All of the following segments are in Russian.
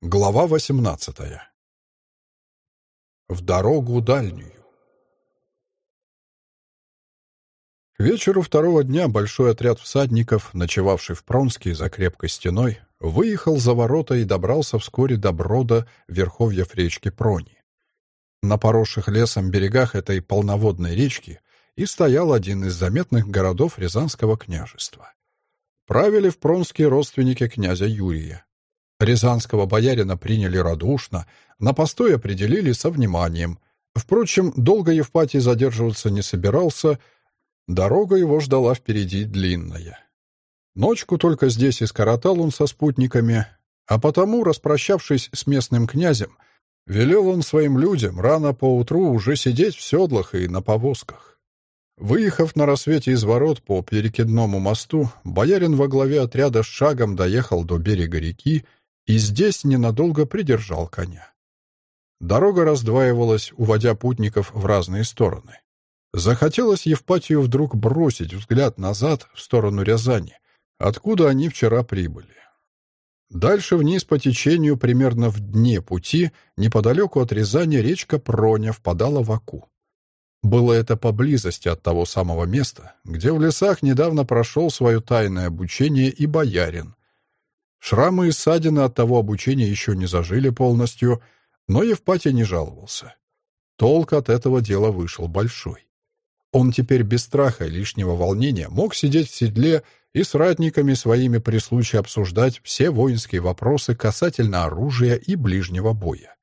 Глава восемнадцатая. В дорогу дальнюю. К вечеру второго дня большой отряд всадников, ночевавший в Пронске за крепкой стеной, выехал за ворота и добрался вскоре до брода верховьев речки Прони. На поросших лесом берегах этой полноводной речки и стоял один из заметных городов Рязанского княжества. Правили в Пронске родственники князя Юрия, Рязанского боярина приняли радушно, на постой определили со вниманием. Впрочем, долго Евпатий задерживаться не собирался, дорога его ждала впереди длинная. Ночку только здесь и скоротал он со спутниками, а потому, распрощавшись с местным князем, велел он своим людям рано поутру уже сидеть в седлах и на повозках. Выехав на рассвете из ворот по перекидному мосту, боярин во главе отряда с шагом доехал до берега реки и здесь ненадолго придержал коня. Дорога раздваивалась, уводя путников в разные стороны. Захотелось Евпатию вдруг бросить взгляд назад в сторону Рязани, откуда они вчера прибыли. Дальше вниз по течению, примерно в дне пути, неподалеку от Рязани речка Проня впадала в Аку. Было это поблизости от того самого места, где в лесах недавно прошел свое тайное обучение и боярин, Шрамы и ссадины от того обучения еще не зажили полностью, но Евпатий не жаловался. Толк от этого дела вышел большой. Он теперь без страха и лишнего волнения мог сидеть в седле и с ратниками своими при случае обсуждать все воинские вопросы касательно оружия и ближнего боя.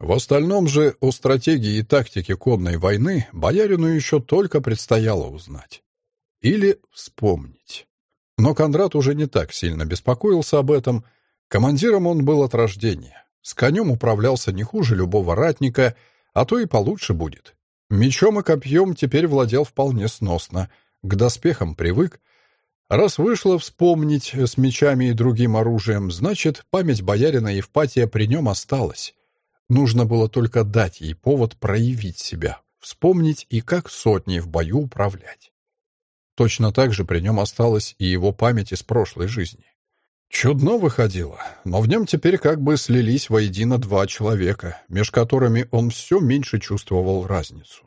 В остальном же о стратегии и тактике конной войны боярину еще только предстояло узнать. Или вспомнить. Но Кондрат уже не так сильно беспокоился об этом. Командиром он был от рождения. С конем управлялся не хуже любого ратника, а то и получше будет. Мечом и копьем теперь владел вполне сносно, к доспехам привык. Раз вышло вспомнить с мечами и другим оружием, значит, память боярина Евпатия при нем осталась. Нужно было только дать ей повод проявить себя, вспомнить и как сотней в бою управлять. Точно так же при нем осталась и его память из прошлой жизни. Чудно выходило, но в нем теперь как бы слились воедино два человека, меж которыми он все меньше чувствовал разницу.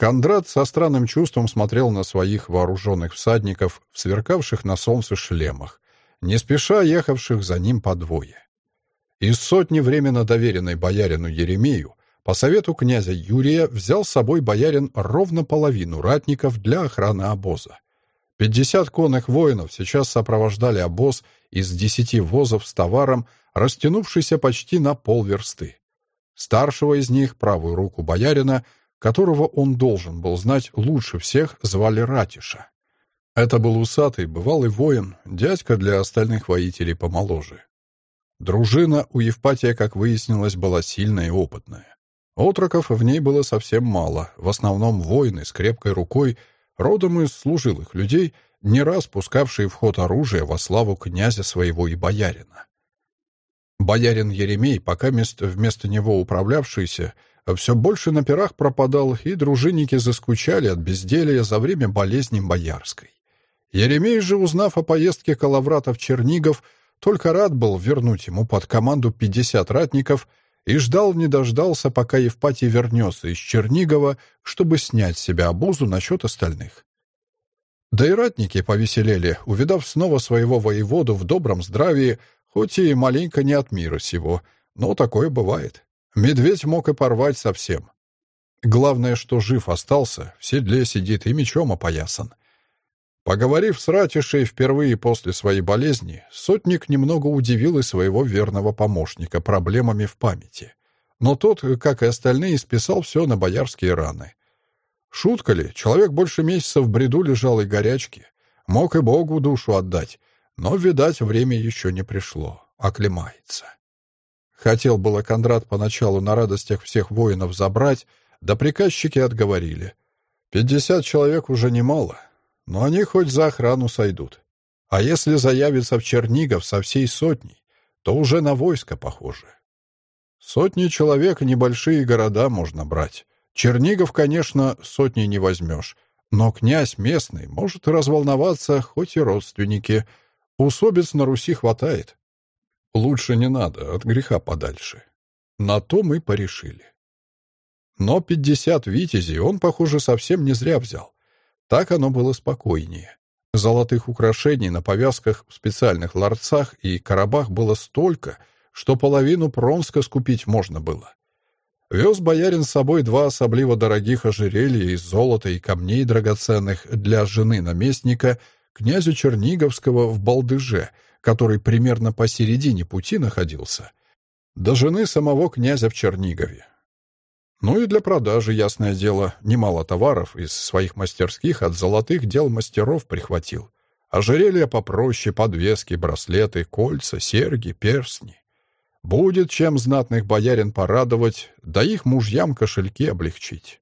Кондрат со странным чувством смотрел на своих вооруженных всадников в сверкавших на солнце шлемах, не спеша ехавших за ним по двое. Из сотни временно доверенной боярину Еремею по совету князя Юрия взял с собой боярин ровно половину ратников для охраны обоза. Пятьдесят конных воинов сейчас сопровождали обоз из десяти возов с товаром, растянувшийся почти на полверсты. Старшего из них, правую руку боярина, которого он должен был знать лучше всех, звали Ратиша. Это был усатый, бывалый воин, дядька для остальных воителей помоложе. Дружина у Евпатия, как выяснилось, была сильная и опытная. Отроков в ней было совсем мало, в основном воины с крепкой рукой, родом из служилых людей, не раз пускавшие в ход оружие во славу князя своего и боярина. Боярин Еремей, пока вместо него управлявшийся, все больше на пирах пропадал, и дружинники заскучали от безделия за время болезни Боярской. Еремей же, узнав о поездке Калаврата в Чернигов, только рад был вернуть ему под команду 50 ратников — и ждал не дождался, пока Евпатий вернется из Чернигова, чтобы снять с себя обузу насчет остальных. Да и ратники повеселели, увидав снова своего воеводу в добром здравии, хоть и маленько не от мира сего, но такое бывает. Медведь мог и порвать совсем. Главное, что жив остался, в седле сидит и мечом опоясан. Поговорив с Ратишей впервые после своей болезни, сотник немного удивил и своего верного помощника проблемами в памяти. Но тот, как и остальные, списал все на боярские раны. Шутка ли, человек больше месяца в бреду лежал и горячки. Мог и Богу душу отдать, но, видать, время еще не пришло. Оклемается. Хотел было Кондрат поначалу на радостях всех воинов забрать, да приказчики отговорили. Пятьдесят человек уже немало, но они хоть за охрану сойдут. А если заявится в Чернигов со всей сотней, то уже на войско похоже. Сотни человек — небольшие города можно брать. Чернигов, конечно, сотни не возьмешь. Но князь местный может разволноваться, хоть и родственники. Усобиц на Руси хватает. Лучше не надо, от греха подальше. На то мы порешили. Но пятьдесят витязей он, похоже, совсем не зря взял. Так оно было спокойнее. Золотых украшений на повязках в специальных ларцах и коробах было столько, что половину Пронска скупить можно было. Вез боярин с собой два особливо дорогих ожерелья из золота и камней драгоценных для жены наместника, князя Черниговского в Балдыже, который примерно посередине пути находился, до жены самого князя в Чернигове. Ну и для продажи, ясное дело, немало товаров из своих мастерских от золотых дел мастеров прихватил. Ожерелья попроще, подвески, браслеты, кольца, серьги, перстни. Будет чем знатных боярин порадовать, да их мужьям кошельки облегчить.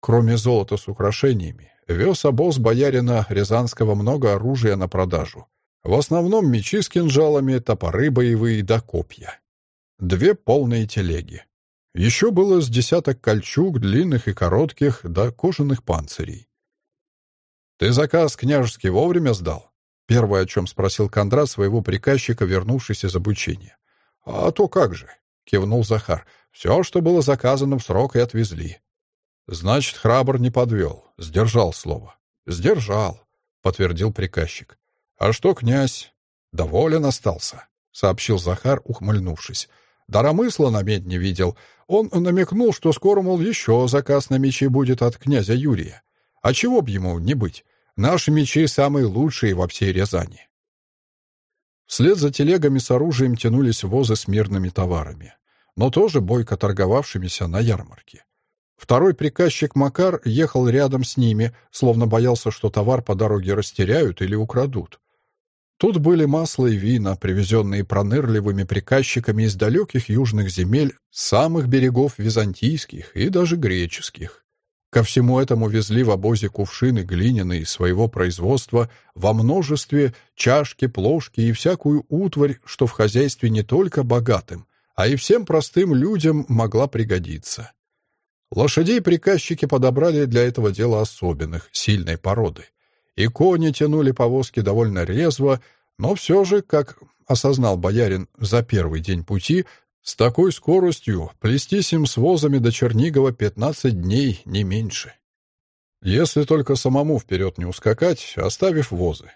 Кроме золота с украшениями, вез обоз боярина Рязанского много оружия на продажу. В основном мечи с кинжалами, топоры боевые да копья. Две полные телеги. Еще было с десяток кольчуг, длинных и коротких, да кожаных панцирей. «Ты заказ княжеский вовремя сдал?» Первое, о чем спросил Кондрат своего приказчика, вернувшись из обучения. «А то как же!» — кивнул Захар. «Все, что было заказано в срок, и отвезли». «Значит, храбр не подвел, сдержал слово». «Сдержал», — подтвердил приказчик. «А что, князь?» «Доволен остался», — сообщил Захар, ухмыльнувшись. «Даромысла на медь не видел. Он намекнул, что скоро, мол, еще заказ на мечи будет от князя Юрия. А чего б ему не быть? Наши мечи самые лучшие во всей Рязани». Вслед за телегами с оружием тянулись возы с мирными товарами, но тоже бойко торговавшимися на ярмарке. Второй приказчик Макар ехал рядом с ними, словно боялся, что товар по дороге растеряют или украдут. Тут были масло и вина, привезенные пронырливыми приказчиками из далеких южных земель, самых берегов византийских и даже греческих. Ко всему этому везли в обозе кувшины глиняные своего производства во множестве, чашки, плошки и всякую утварь, что в хозяйстве не только богатым, а и всем простым людям могла пригодиться. Лошадей приказчики подобрали для этого дела особенных, сильной породы. И кони тянули повозки довольно резво, но все же, как осознал боярин за первый день пути, с такой скоростью плестись им с возами до Чернигова пятнадцать дней, не меньше. Если только самому вперед не ускакать, оставив возы.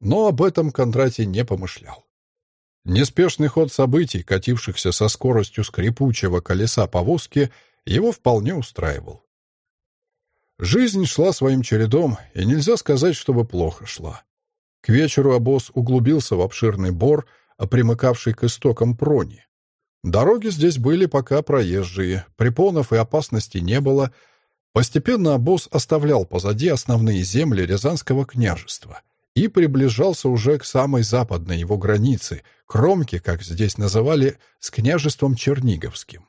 Но об этом Кондратий не помышлял. Неспешный ход событий, катившихся со скоростью скрипучего колеса повозки, его вполне устраивал. Жизнь шла своим чередом, и нельзя сказать, чтобы плохо шла. К вечеру обоз углубился в обширный бор, примыкавший к истокам Прони. Дороги здесь были пока проезжие, препонов и опасности не было. Постепенно обоз оставлял позади основные земли Рязанского княжества и приближался уже к самой западной его границе, кромке, как здесь называли, с княжеством Черниговским.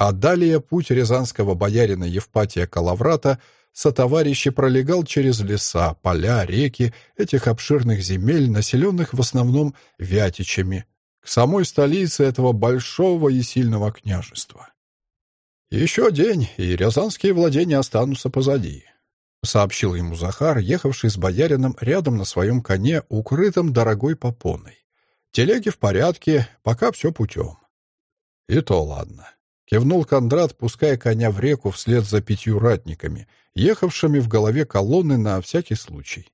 А далее путь рязанского боярина Евпатия Калаврата сотоварищи пролегал через леса, поля, реки этих обширных земель, населенных в основном вятичами, к самой столице этого большого и сильного княжества. «Еще день, и рязанские владения останутся позади», — сообщил ему Захар, ехавший с боярином рядом на своем коне, укрытым дорогой попоной. «Телеги в порядке, пока все путем». «И то ладно», — кивнул Кондрат, пуская коня в реку вслед за пятью ратниками, ехавшими в голове колонны на всякий случай.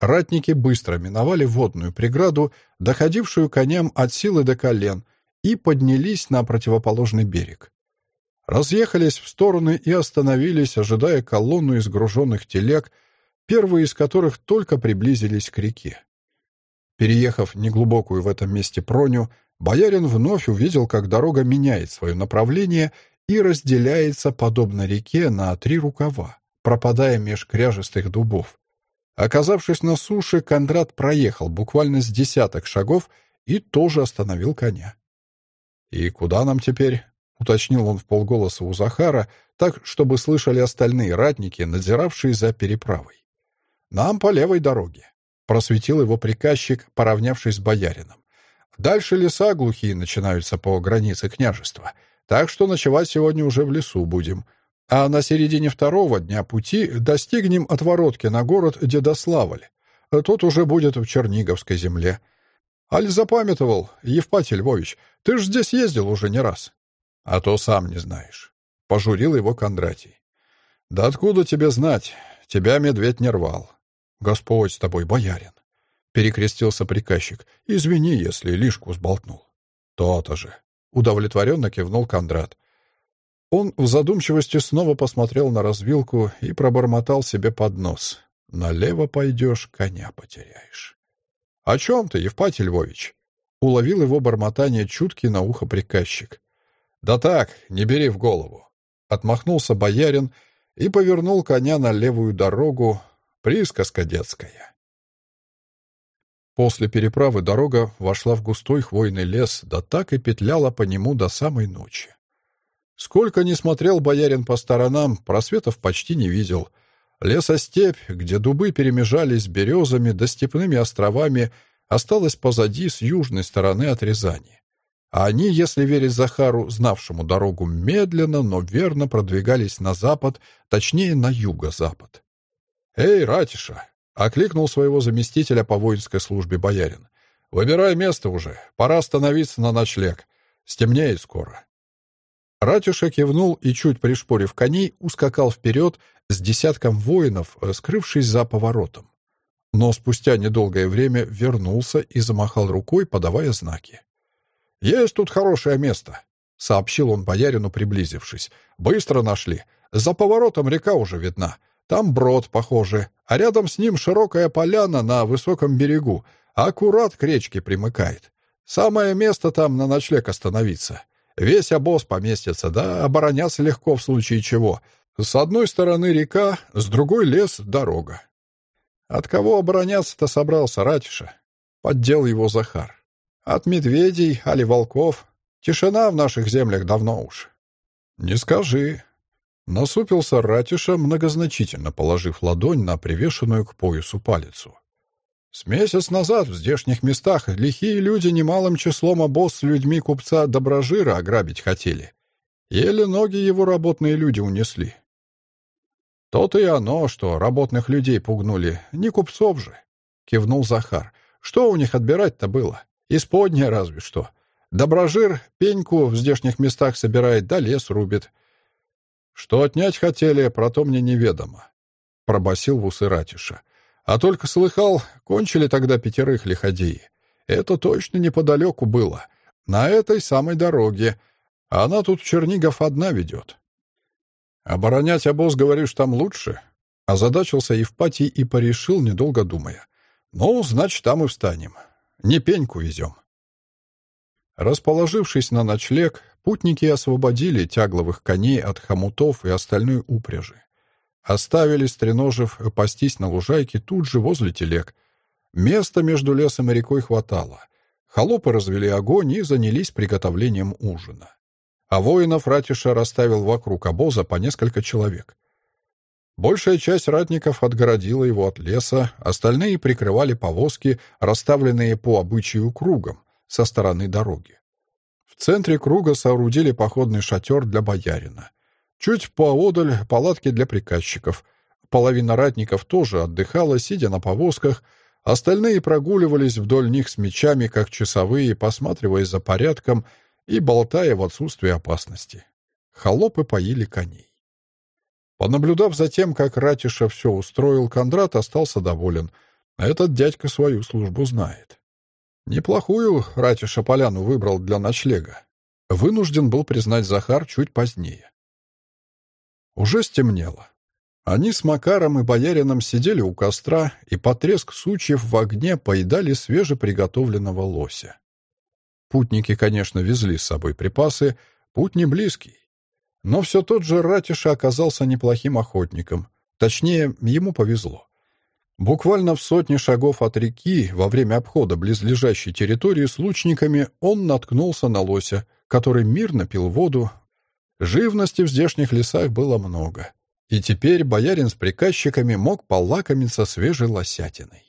Ратники быстро миновали водную преграду, доходившую коням от силы до колен, и поднялись на противоположный берег. Разъехались в стороны и остановились, ожидая колонну из груженных телег, первые из которых только приблизились к реке. Переехав неглубокую в этом месте проню, боярин вновь увидел, как дорога меняет свое направление и разделяется, подобно реке, на три рукава, пропадая меж кряжестых дубов. Оказавшись на суше, Кондрат проехал буквально с десяток шагов и тоже остановил коня. «И куда нам теперь?» — уточнил он в полголоса у Захара, так, чтобы слышали остальные ратники, надзиравшие за переправой. «Нам по левой дороге», — просветил его приказчик, поравнявшись с боярином. Дальше леса глухие начинаются по границе княжества, так что ночевать сегодня уже в лесу будем. А на середине второго дня пути достигнем отворотки на город Дедославль. Тот уже будет в Черниговской земле. Аль запамятовал, Евпатий Львович, ты ж здесь ездил уже не раз. А то сам не знаешь. Пожурил его Кондратий. Да откуда тебе знать? Тебя медведь не рвал. Господь с тобой, боярин. Перекрестился приказчик. Извини, если лишку сболтнул. То-то же. Удовлетворенно кивнул Кондрат. Он в задумчивости снова посмотрел на развилку и пробормотал себе под нос. «Налево пойдешь, коня потеряешь». «О чем ты, Евпатий Львович?» Уловил его бормотание чуткий на ухо приказчик. «Да так, не бери в голову». Отмахнулся боярин и повернул коня на левую дорогу. Присказка детская. После переправы дорога вошла в густой хвойный лес, да так и петляла по нему до самой ночи. Сколько ни смотрел боярин по сторонам, просветов почти не видел. Лесостепь, где дубы перемежались березами да степными островами, осталась позади с южной стороны от Рязани. А они, если верить Захару, знавшему дорогу, медленно, но верно продвигались на запад, точнее, на юго-запад. «Эй, Ратиша!» — окликнул своего заместителя по воинской службе боярин. «Выбирай место уже, пора становиться на ночлег. Стемнеет скоро». Ратюша кивнул и, чуть пришпорив коней, ускакал вперед с десятком воинов, скрывшись за поворотом. Но спустя недолгое время вернулся и замахал рукой, подавая знаки. «Есть тут хорошее место», — сообщил он боярину, приблизившись. «Быстро нашли. За поворотом река уже видна. Там брод, похоже, а рядом с ним широкая поляна на высоком берегу, аккурат к речке примыкает. Самое место там на ночлег остановиться. Весь обоз поместится, да обороняться легко в случае чего. С одной стороны река, с другой лес, дорога. От кого обороняться-то собрался Ратиша? Поддел его Захар. От медведей, али волков. Тишина в наших землях давно уж. Не скажи. Насупился Ратиша, многозначительно положив ладонь на привешенную к поясу палицу. С месяц назад в здешних местах лихие люди немалым числом обоз с людьми купца Доброжира ограбить хотели. Еле ноги его работные люди унесли. То-то и оно, что работных людей пугнули, не купцов же, — кивнул Захар. Что у них отбирать-то было? Исподнее разве что. Доброжир пеньку в здешних местах собирает, да лес рубит. Что отнять хотели, про то мне неведомо, — пробасил в усы Ратиша. А только слыхал, кончили тогда пятерых лиходеи. Это точно неподалеку было. На этой самой дороге. Она тут Чернигов одна ведет. Оборонять обоз, говоришь, там лучше? Озадачился Евпатий и порешил, недолго думая. Ну, значит, там и встанем. Не пеньку везем. Расположившись на ночлег, путники освободили тягловых коней от хомутов и остальной упряжи. Оставили стреножив пастись на лужайке тут же возле телег. Места между лесом и рекой хватало. Холопы развели огонь и занялись приготовлением ужина. А воинов Ратиша расставил вокруг обоза по несколько человек. Большая часть ратников отгородила его от леса, остальные прикрывали повозки, расставленные по обычаю кругом, со стороны дороги. В центре круга соорудили походный шатер для боярина. Чуть поодаль палатки для приказчиков. Половина ратников тоже отдыхала, сидя на повозках, остальные прогуливались вдоль них с мечами, как часовые, посматривая за порядком и болтая в отсутствие опасности. Холопы поили коней. Понаблюдав за тем, как Ратиша все устроил, Кондрат остался доволен. Этот дядька свою службу знает. Неплохую Ратиша поляну выбрал для ночлега. Вынужден был признать Захар чуть позднее. Уже стемнело. Они с Макаром и Боярином сидели у костра и под треск сучьев в огне поедали свежеприготовленного лося. Путники, конечно, везли с собой припасы, путь не близкий. Но все тот же Ратиша оказался неплохим охотником. Точнее, ему повезло. Буквально в сотне шагов от реки, во время обхода близлежащей территории с лучниками, он наткнулся на лося, который мирно пил воду, Живности в здешних лесах было много. И теперь боярин с приказчиками мог полакомиться свежей лосятиной.